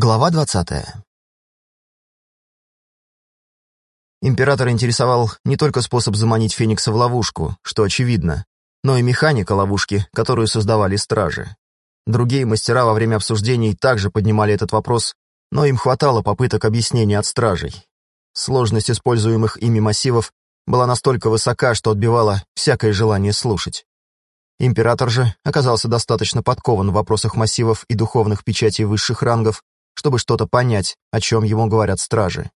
Глава 20. Император интересовал не только способ заманить Феникса в ловушку, что очевидно, но и механика ловушки, которую создавали стражи. Другие мастера во время обсуждений также поднимали этот вопрос, но им хватало попыток объяснения от стражей. Сложность используемых ими массивов была настолько высока, что отбивала всякое желание слушать. Император же оказался достаточно подкован в вопросах массивов и духовных печатей высших рангов, чтобы что-то понять, о чем ему говорят стражи.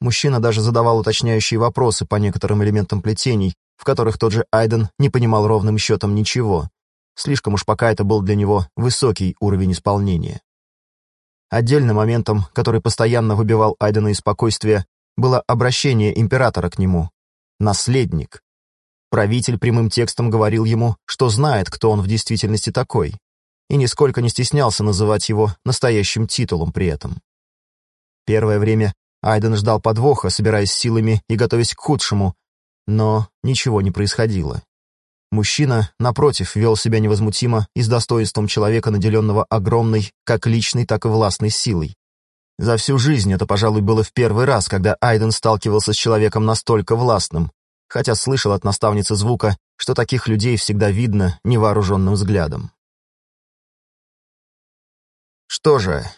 Мужчина даже задавал уточняющие вопросы по некоторым элементам плетений, в которых тот же Айден не понимал ровным счетом ничего. Слишком уж пока это был для него высокий уровень исполнения. Отдельным моментом, который постоянно выбивал Айдена из спокойствия, было обращение императора к нему. Наследник. Правитель прямым текстом говорил ему, что знает, кто он в действительности такой и нисколько не стеснялся называть его настоящим титулом при этом. Первое время Айден ждал подвоха, собираясь силами и готовясь к худшему, но ничего не происходило. Мужчина, напротив, вел себя невозмутимо и с достоинством человека, наделенного огромной, как личной, так и властной силой. За всю жизнь это, пожалуй, было в первый раз, когда Айден сталкивался с человеком настолько властным, хотя слышал от наставницы звука, что таких людей всегда видно невооруженным взглядом. «Что же,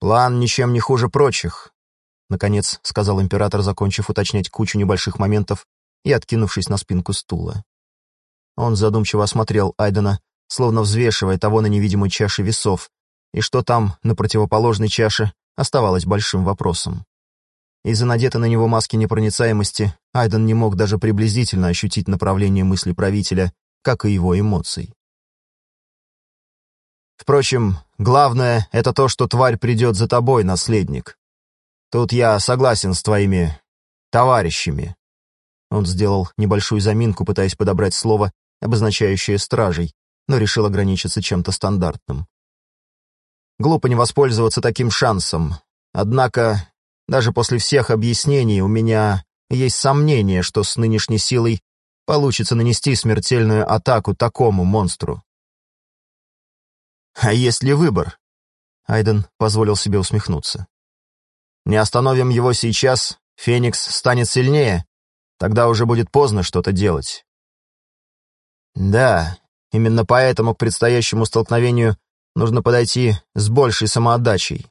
план ничем не хуже прочих», — наконец сказал император, закончив уточнять кучу небольших моментов и откинувшись на спинку стула. Он задумчиво осмотрел Айдена, словно взвешивая того на невидимой чаше весов, и что там, на противоположной чаше, оставалось большим вопросом. Из-за надетой на него маски непроницаемости Айден не мог даже приблизительно ощутить направление мысли правителя, как и его эмоций. Впрочем, главное — это то, что тварь придет за тобой, наследник. Тут я согласен с твоими товарищами». Он сделал небольшую заминку, пытаясь подобрать слово, обозначающее стражей, но решил ограничиться чем-то стандартным. Глупо не воспользоваться таким шансом. Однако, даже после всех объяснений у меня есть сомнение, что с нынешней силой получится нанести смертельную атаку такому монстру. А есть ли выбор? Айден позволил себе усмехнуться. Не остановим его сейчас, Феникс станет сильнее, тогда уже будет поздно что-то делать. Да, именно поэтому к предстоящему столкновению нужно подойти с большей самоотдачей.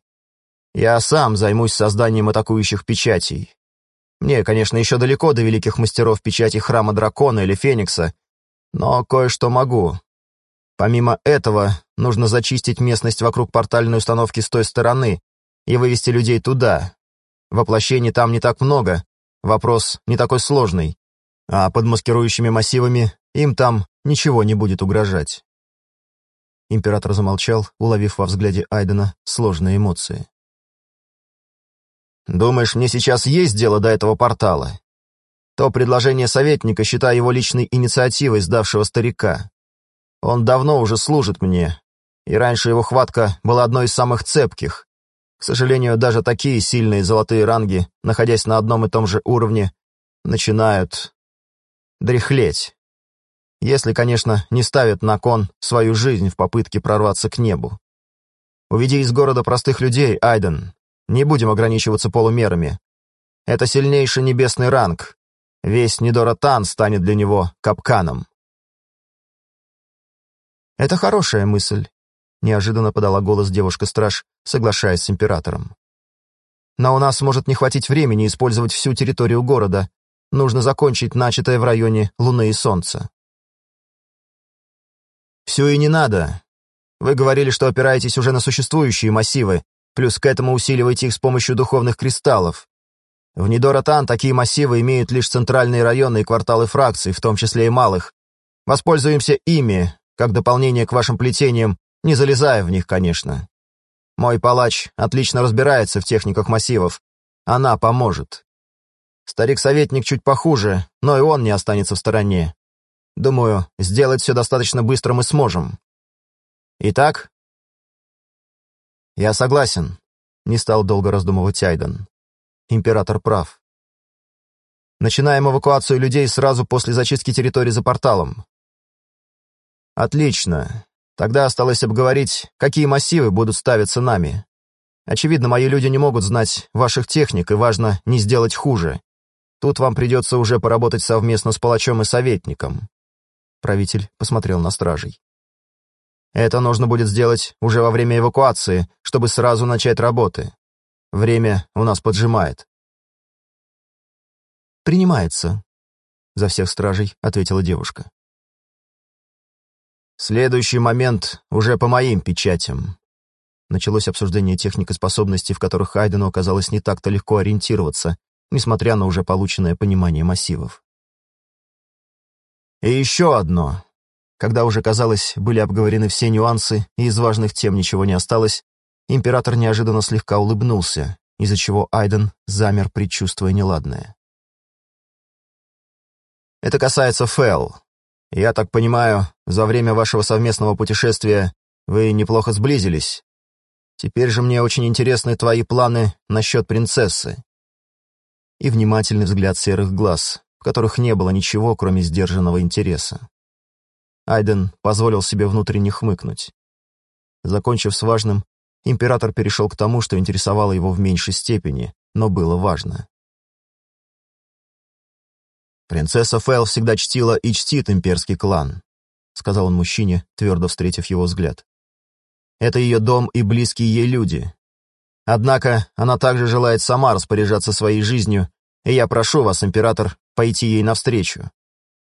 Я сам займусь созданием атакующих печатей. Мне, конечно, еще далеко до великих мастеров печати Храма Дракона или Феникса, но кое-что могу. Помимо этого, нужно зачистить местность вокруг портальной установки с той стороны и вывести людей туда. Воплощений там не так много, вопрос не такой сложный, а под маскирующими массивами им там ничего не будет угрожать. Император замолчал, уловив во взгляде Айдена сложные эмоции. «Думаешь, мне сейчас есть дело до этого портала? То предложение советника, считая его личной инициативой сдавшего старика. Он давно уже служит мне, и раньше его хватка была одной из самых цепких. К сожалению, даже такие сильные золотые ранги, находясь на одном и том же уровне, начинают дряхлеть. Если, конечно, не ставят на кон свою жизнь в попытке прорваться к небу. Уведи из города простых людей, Айден. Не будем ограничиваться полумерами. Это сильнейший небесный ранг. Весь Нидоротан станет для него капканом. «Это хорошая мысль», — неожиданно подала голос девушка-страж, соглашаясь с императором. «Но у нас может не хватить времени использовать всю территорию города. Нужно закончить начатое в районе Луны и Солнца». «Все и не надо. Вы говорили, что опираетесь уже на существующие массивы, плюс к этому усиливаете их с помощью духовных кристаллов. В Нидоротан такие массивы имеют лишь центральные районы и кварталы фракций, в том числе и малых. Воспользуемся ими, как дополнение к вашим плетениям, не залезая в них, конечно. Мой палач отлично разбирается в техниках массивов. Она поможет. Старик-советник чуть похуже, но и он не останется в стороне. Думаю, сделать все достаточно быстро мы сможем. Итак? Я согласен. Не стал долго раздумывать Айден. Император прав. Начинаем эвакуацию людей сразу после зачистки территории за порталом. «Отлично. Тогда осталось обговорить, какие массивы будут ставиться нами. Очевидно, мои люди не могут знать ваших техник, и важно не сделать хуже. Тут вам придется уже поработать совместно с палачом и советником». Правитель посмотрел на стражей. «Это нужно будет сделать уже во время эвакуации, чтобы сразу начать работы. Время у нас поджимает». «Принимается», — за всех стражей ответила девушка. «Следующий момент уже по моим печатям», Началось обсуждение техник и способностей, в которых Хайдену оказалось не так-то легко ориентироваться, несмотря на уже полученное понимание массивов. И еще одно. Когда уже, казалось, были обговорены все нюансы, и из важных тем ничего не осталось, император неожиданно слегка улыбнулся, из-за чего Айден замер, предчувствуя неладное. «Это касается Фэл. Я так понимаю, за время вашего совместного путешествия вы неплохо сблизились, Теперь же мне очень интересны твои планы насчет принцессы». И внимательный взгляд серых глаз, в которых не было ничего, кроме сдержанного интереса. Айден позволил себе внутренне хмыкнуть. Закончив с важным, император перешел к тому, что интересовало его в меньшей степени, но было важно. «Принцесса Фэл всегда чтила и чтит имперский клан», — сказал он мужчине, твердо встретив его взгляд. Это ее дом и близкие ей люди. Однако она также желает сама распоряжаться своей жизнью, и я прошу вас, император, пойти ей навстречу.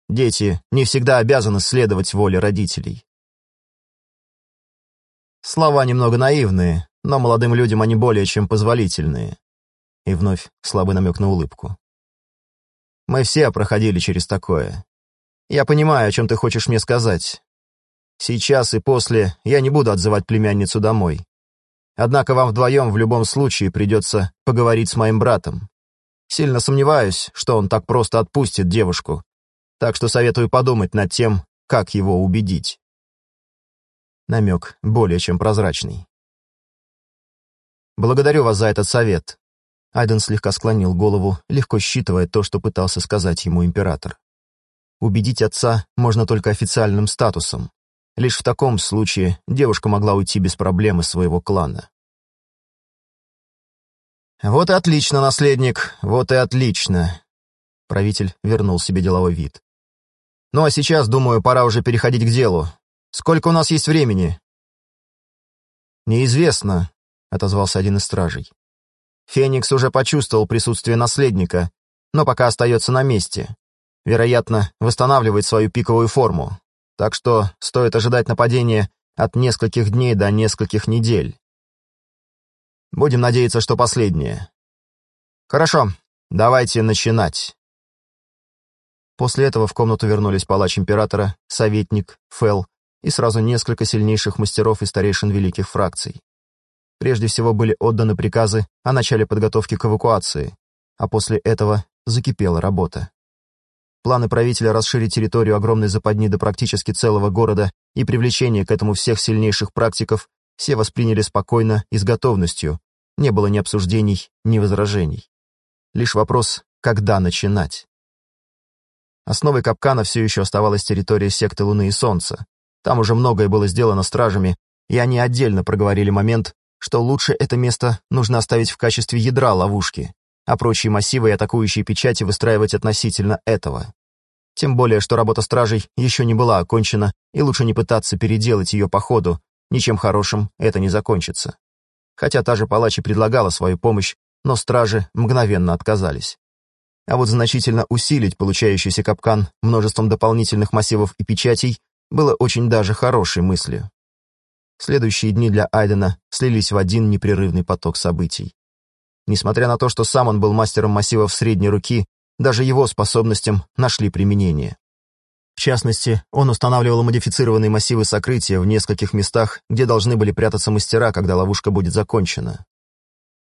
Дети не всегда обязаны следовать воле родителей. Слова немного наивные, но молодым людям они более чем позволительные. И вновь слабый намек на улыбку. Мы все проходили через такое. Я понимаю, о чем ты хочешь мне сказать, Сейчас и после я не буду отзывать племянницу домой. Однако вам вдвоем в любом случае придется поговорить с моим братом. Сильно сомневаюсь, что он так просто отпустит девушку, так что советую подумать над тем, как его убедить. Намек более чем прозрачный. Благодарю вас за этот совет. Айден слегка склонил голову, легко считывая то, что пытался сказать ему император. Убедить отца можно только официальным статусом. Лишь в таком случае девушка могла уйти без проблем из своего клана. «Вот и отлично, наследник, вот и отлично!» Правитель вернул себе деловой вид. «Ну а сейчас, думаю, пора уже переходить к делу. Сколько у нас есть времени?» «Неизвестно», — отозвался один из стражей. «Феникс уже почувствовал присутствие наследника, но пока остается на месте. Вероятно, восстанавливает свою пиковую форму так что стоит ожидать нападения от нескольких дней до нескольких недель. Будем надеяться, что последнее. Хорошо, давайте начинать. После этого в комнату вернулись палач императора, советник, Фел и сразу несколько сильнейших мастеров и старейшин великих фракций. Прежде всего были отданы приказы о начале подготовки к эвакуации, а после этого закипела работа. Планы правителя расширить территорию огромной западни до практически целого города и привлечение к этому всех сильнейших практиков все восприняли спокойно и с готовностью. Не было ни обсуждений, ни возражений. Лишь вопрос, когда начинать. Основой капкана все еще оставалась территория секты Луны и Солнца. Там уже многое было сделано стражами, и они отдельно проговорили момент, что лучше это место нужно оставить в качестве ядра ловушки, а прочие массивы и атакующие печати выстраивать относительно этого. Тем более, что работа стражей еще не была окончена, и лучше не пытаться переделать ее по ходу, ничем хорошим это не закончится. Хотя та же палачи предлагала свою помощь, но стражи мгновенно отказались. А вот значительно усилить получающийся капкан множеством дополнительных массивов и печатей было очень даже хорошей мыслью. Следующие дни для Айдена слились в один непрерывный поток событий. Несмотря на то, что сам он был мастером массивов средней руки, даже его способностям нашли применение. В частности, он устанавливал модифицированные массивы сокрытия в нескольких местах, где должны были прятаться мастера, когда ловушка будет закончена.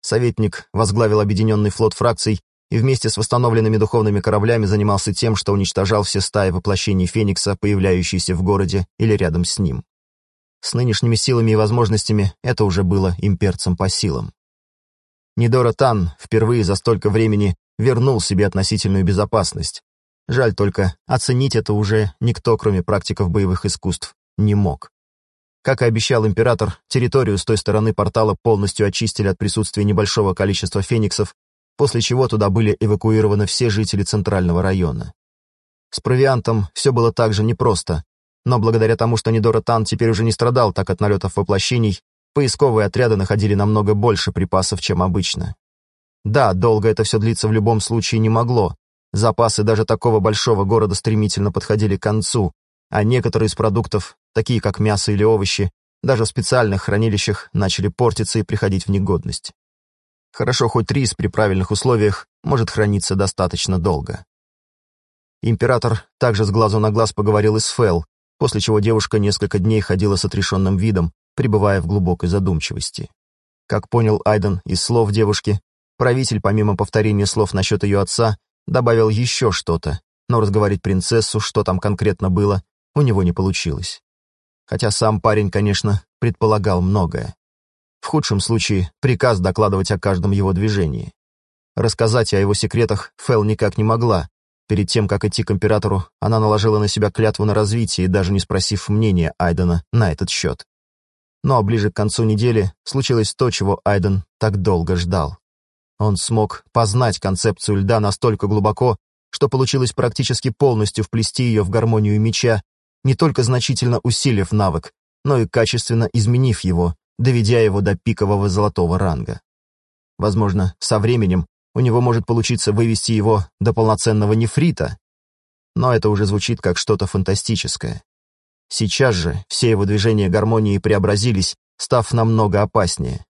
Советник возглавил объединенный флот фракций и вместе с восстановленными духовными кораблями занимался тем, что уничтожал все стаи воплощений Феникса, появляющиеся в городе или рядом с ним. С нынешними силами и возможностями это уже было имперцам по силам. Нидора Тан впервые за столько времени вернул себе относительную безопасность. Жаль только, оценить это уже никто, кроме практиков боевых искусств, не мог. Как и обещал император, территорию с той стороны портала полностью очистили от присутствия небольшого количества фениксов, после чего туда были эвакуированы все жители центрального района. С провиантом все было также непросто, но благодаря тому, что Нидора Тан теперь уже не страдал так от налетов воплощений, поисковые отряды находили намного больше припасов, чем обычно. Да, долго это все длиться в любом случае не могло. Запасы даже такого большого города стремительно подходили к концу, а некоторые из продуктов, такие как мясо или овощи, даже в специальных хранилищах начали портиться и приходить в негодность. Хорошо, хоть рис при правильных условиях может храниться достаточно долго. Император также с глазу на глаз поговорил и с Фэл, после чего девушка несколько дней ходила с отрешенным видом, пребывая в глубокой задумчивости. Как понял Айден из слов девушки, правитель, помимо повторения слов насчет ее отца, добавил еще что-то, но разговорить принцессу, что там конкретно было, у него не получилось. Хотя сам парень, конечно, предполагал многое. В худшем случае приказ докладывать о каждом его движении. Рассказать о его секретах Фэл никак не могла. Перед тем, как идти к императору, она наложила на себя клятву на развитие, даже не спросив мнения Айдена на этот счет. Но ближе к концу недели случилось то, чего Айден так долго ждал. Он смог познать концепцию льда настолько глубоко, что получилось практически полностью вплести ее в гармонию меча не только значительно усилив навык, но и качественно изменив его, доведя его до пикового золотого ранга. Возможно, со временем у него может получиться вывести его до полноценного нефрита, но это уже звучит как что-то фантастическое. Сейчас же все его движения гармонии преобразились, став намного опаснее.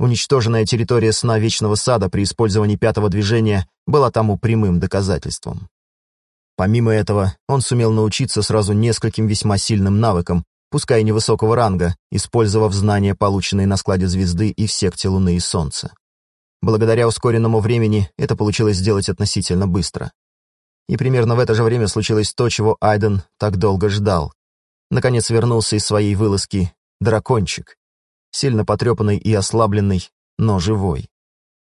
Уничтоженная территория сна Вечного Сада при использовании пятого движения была тому прямым доказательством. Помимо этого, он сумел научиться сразу нескольким весьма сильным навыкам, пускай невысокого ранга, использовав знания, полученные на складе звезды и в секте Луны и Солнца. Благодаря ускоренному времени это получилось сделать относительно быстро. И примерно в это же время случилось то, чего Айден так долго ждал. Наконец вернулся из своей вылазки дракончик. Сильно потрепанный и ослабленный, но живой.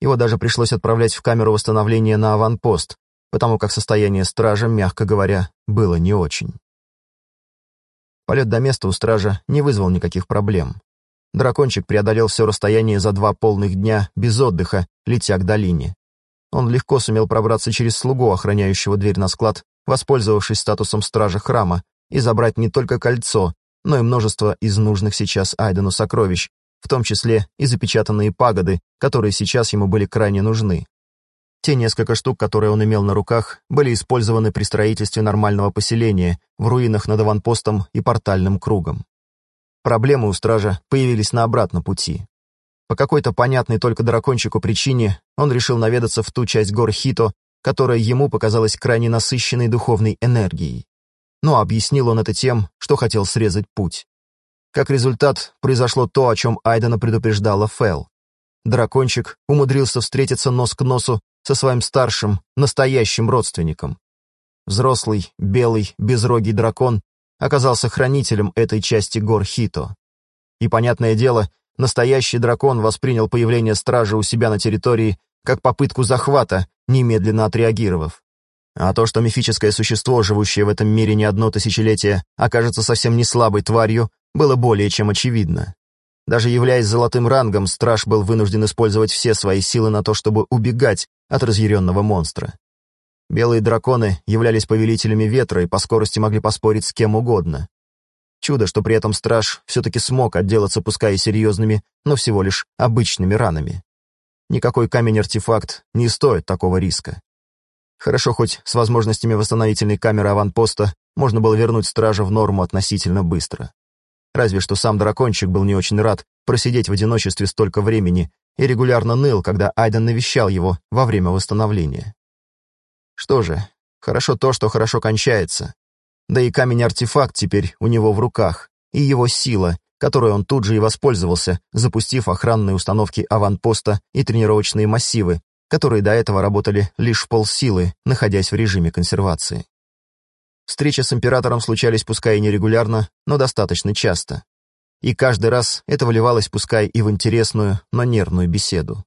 Его даже пришлось отправлять в камеру восстановления на аванпост, потому как состояние стража, мягко говоря, было не очень. Полет до места у стража не вызвал никаких проблем. Дракончик преодолел все расстояние за два полных дня, без отдыха, летя к долине. Он легко сумел пробраться через слугу, охраняющего дверь на склад, воспользовавшись статусом стража храма, и забрать не только кольцо, но и множество из нужных сейчас Айдену сокровищ, в том числе и запечатанные пагоды, которые сейчас ему были крайне нужны. Те несколько штук, которые он имел на руках, были использованы при строительстве нормального поселения в руинах над аванпостом и портальным кругом. Проблемы у стража появились на обратном пути. По какой-то понятной только дракончику причине он решил наведаться в ту часть гор Хито, которая ему показалась крайне насыщенной духовной энергией. Но объяснил он это тем, что хотел срезать путь. Как результат, произошло то, о чем Айдена предупреждала Фэл. Дракончик умудрился встретиться нос к носу со своим старшим, настоящим родственником. Взрослый, белый, безрогий дракон оказался хранителем этой части гор Хито. И, понятное дело, настоящий дракон воспринял появление стража у себя на территории как попытку захвата, немедленно отреагировав. А то, что мифическое существо, живущее в этом мире не одно тысячелетие, окажется совсем не слабой тварью, было более чем очевидно. Даже являясь золотым рангом, страж был вынужден использовать все свои силы на то, чтобы убегать от разъяренного монстра. Белые драконы являлись повелителями ветра и по скорости могли поспорить с кем угодно. Чудо, что при этом страж все-таки смог отделаться пускай и серьезными, но всего лишь обычными ранами. Никакой камень-артефакт не стоит такого риска. Хорошо, хоть с возможностями восстановительной камеры аванпоста можно было вернуть стража в норму относительно быстро. Разве что сам дракончик был не очень рад просидеть в одиночестве столько времени и регулярно ныл, когда Айден навещал его во время восстановления. Что же, хорошо то, что хорошо кончается. Да и камень-артефакт теперь у него в руках, и его сила, которой он тут же и воспользовался, запустив охранные установки аванпоста и тренировочные массивы, которые до этого работали лишь в полсилы, находясь в режиме консервации. Встречи с императором случались пускай и нерегулярно, но достаточно часто и каждый раз это выливалось пускай и в интересную, но нервную беседу.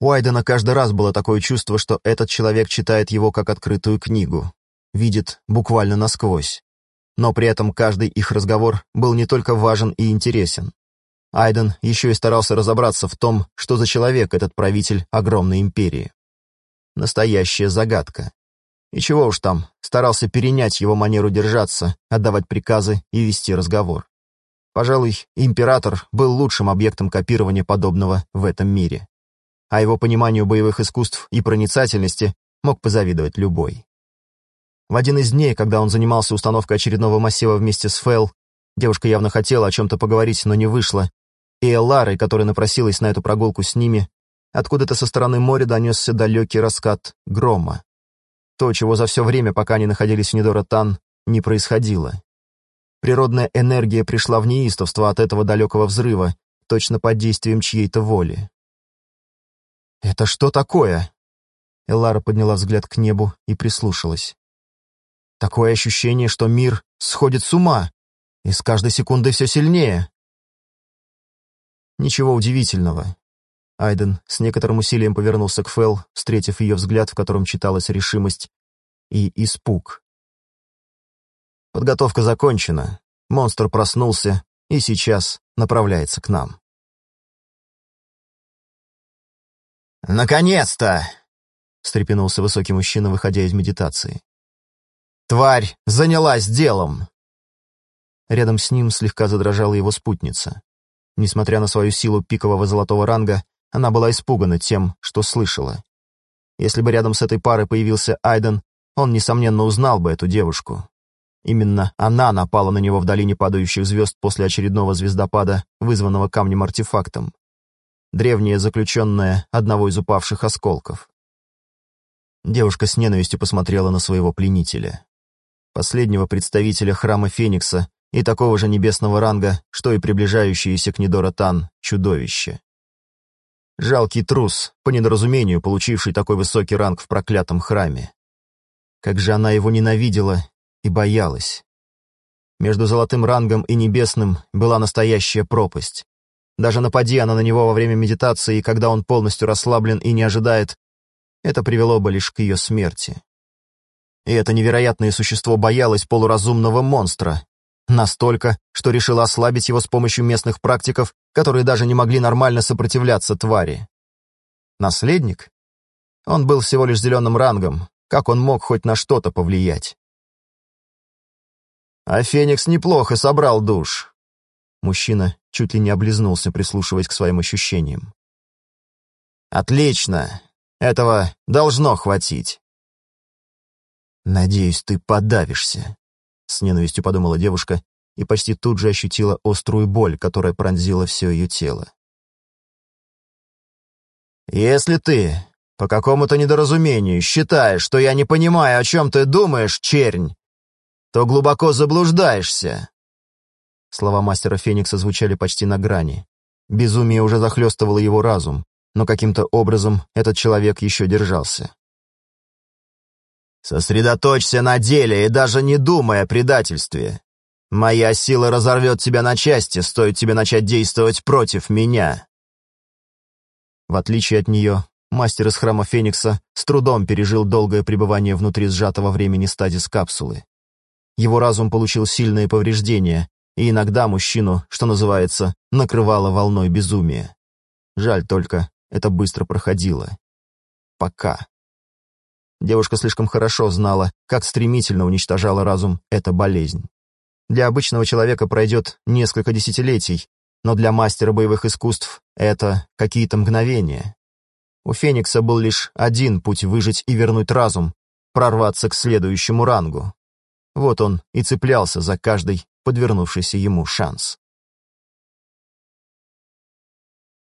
У Айдена каждый раз было такое чувство, что этот человек читает его как открытую книгу, видит буквально насквозь. но при этом каждый их разговор был не только важен и интересен. Айден еще и старался разобраться в том, что за человек этот правитель огромной империи. Настоящая загадка. И чего уж там, старался перенять его манеру держаться, отдавать приказы и вести разговор. Пожалуй, император был лучшим объектом копирования подобного в этом мире. А его пониманию боевых искусств и проницательности мог позавидовать любой. В один из дней, когда он занимался установкой очередного массива вместе с Фэл, девушка явно хотела о чем-то поговорить, но не вышла, и Элларой, которая напросилась на эту прогулку с ними, откуда-то со стороны моря донесся далекий раскат грома. То, чего за все время, пока они находились в Нидора-Тан, не происходило. Природная энергия пришла в неистовство от этого далекого взрыва, точно под действием чьей-то воли. «Это что такое?» Эллара подняла взгляд к небу и прислушалась. «Такое ощущение, что мир сходит с ума, и с каждой секундой все сильнее». Ничего удивительного. Айден с некоторым усилием повернулся к Фэл, встретив ее взгляд, в котором читалась решимость и испуг. Подготовка закончена. Монстр проснулся и сейчас направляется к нам. «Наконец-то!» — встрепенулся высокий мужчина, выходя из медитации. «Тварь занялась делом!» Рядом с ним слегка задрожала его спутница. Несмотря на свою силу пикового золотого ранга, она была испугана тем, что слышала. Если бы рядом с этой парой появился Айден, он, несомненно, узнал бы эту девушку. Именно она напала на него в долине падающих звезд после очередного звездопада, вызванного камнем-артефактом. Древняя заключенная одного из упавших осколков. Девушка с ненавистью посмотрела на своего пленителя. Последнего представителя храма Феникса, и такого же небесного ранга, что и приближающееся к Нидора чудовище. Жалкий трус, по недоразумению получивший такой высокий ранг в проклятом храме. Как же она его ненавидела и боялась. Между золотым рангом и небесным была настоящая пропасть. Даже напади она на него во время медитации, когда он полностью расслаблен и не ожидает, это привело бы лишь к ее смерти. И это невероятное существо боялось полуразумного монстра, Настолько, что решила ослабить его с помощью местных практиков, которые даже не могли нормально сопротивляться твари. Наследник? Он был всего лишь зеленым рангом, как он мог хоть на что-то повлиять? А Феникс неплохо собрал душ. Мужчина чуть ли не облизнулся, прислушиваясь к своим ощущениям. «Отлично! Этого должно хватить!» «Надеюсь, ты подавишься», с ненавистью подумала девушка и почти тут же ощутила острую боль, которая пронзила все ее тело. «Если ты по какому-то недоразумению считаешь, что я не понимаю, о чем ты думаешь, чернь, то глубоко заблуждаешься». Слова мастера Феникса звучали почти на грани. Безумие уже захлестывало его разум, но каким-то образом этот человек еще держался. Сосредоточься на деле и даже не думай о предательстве. Моя сила разорвет тебя на части, стоит тебе начать действовать против меня. В отличие от нее, мастер из храма Феникса с трудом пережил долгое пребывание внутри сжатого времени стадис капсулы. Его разум получил сильные повреждения, и иногда мужчину, что называется, накрывало волной безумия. Жаль только, это быстро проходило. Пока. Девушка слишком хорошо знала, как стремительно уничтожала разум эта болезнь. Для обычного человека пройдет несколько десятилетий, но для мастера боевых искусств это какие-то мгновения. У Феникса был лишь один путь выжить и вернуть разум, прорваться к следующему рангу. Вот он и цеплялся за каждый подвернувшийся ему шанс.